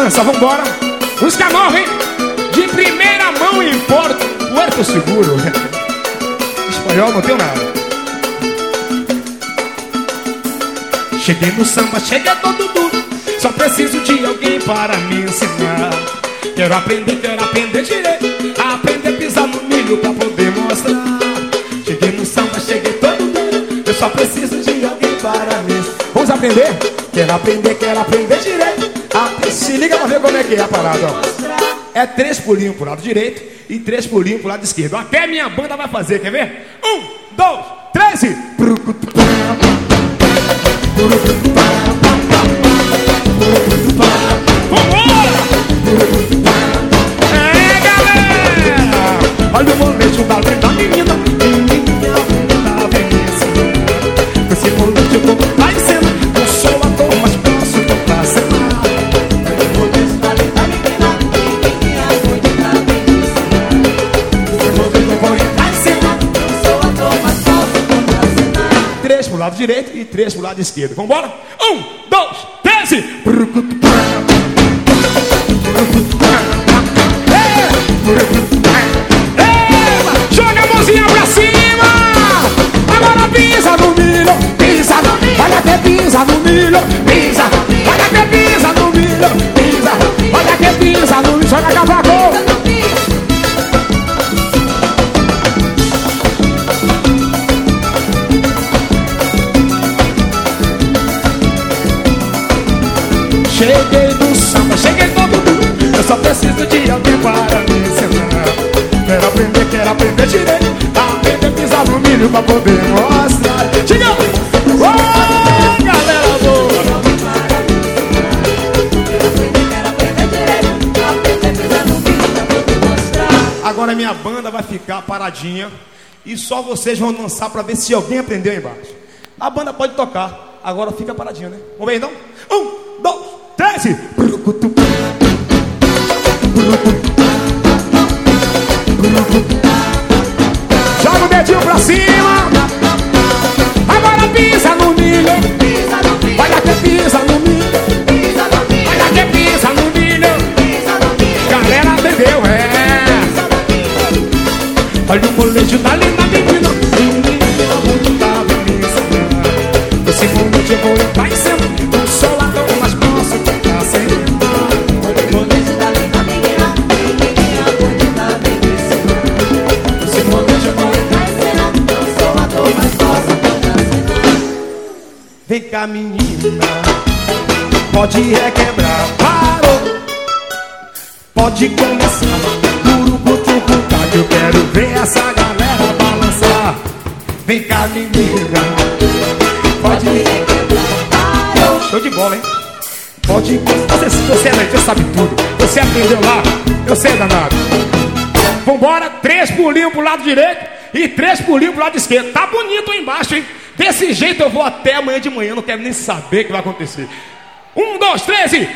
balança, vambora. Música nova, hein? De primeira mão importa. Puerto Seguro. Espanhol não tenho nada. Cheguei no samba, cheguei todo duro. Só preciso de alguém para me ensinar. Quero aprender, quero aprender direito. Aprender a pisar no milho pra poder mostrar. Cheguei no samba, cheguei todo duro. Eu só preciso de alguém para me ensinar. Vamos aprender? Quero aprender, quero aprender direito. Se liga pra ver como é que é a parada, ó. É três pulinhos pro lado direito e três pulinhos pro lado esquerdo. Até minha banda vai fazer, quer ver? Um, dois, três e. Três pro lado direito e três pro lado esquerdo Vambora? Um, dois, e... Eba! Joga a mãozinha pra cima! Agora pisa no milho, pisa no milho. Olha que pisa no milho, pisa. Olha que pisa no milho, pisa. Olha que pisa no milho. Joga cavaco! Cheguei no samba, cheguei todo. Eu só preciso de alguém para me ensinar. Quero aprender, quero aprender direito. Aprender a pisar no milho pra poder mostrar. Chega! Oh, galera boa! Agora minha banda vai ficar paradinha e só vocês vão dançar pra ver se alguém aprendeu embaixo. A banda pode tocar, agora fica paradinha, né? Vamos ver então? Um, dois, três e... Joga o dedinho pra cima. Agora pisa no milho. Olha que pisa no milho. Olha que pisa no milho. Galera entendeu, é. Olha o molejo da linda menina. Menina muito da beleza. Esse momento eu vou entrar em Cá, menina. Pode requebrar. Parou. Pode começar. Curucutucuta, que eu quero ver essa galera balançar. Vem cá, menina. Pode requebrar. Show de bola, hein? Pode. Você, você é você sabe tudo. Você aprendeu lá. Eu sei, danado. Vambora, três pulinhos pro lado direito e três pulinhos pro lado esquerdo. Tá bonito aí embaixo, hein? Desse jeito eu vou até amanhã de manhã, não quero nem saber o que vai acontecer. Um, dois, três e.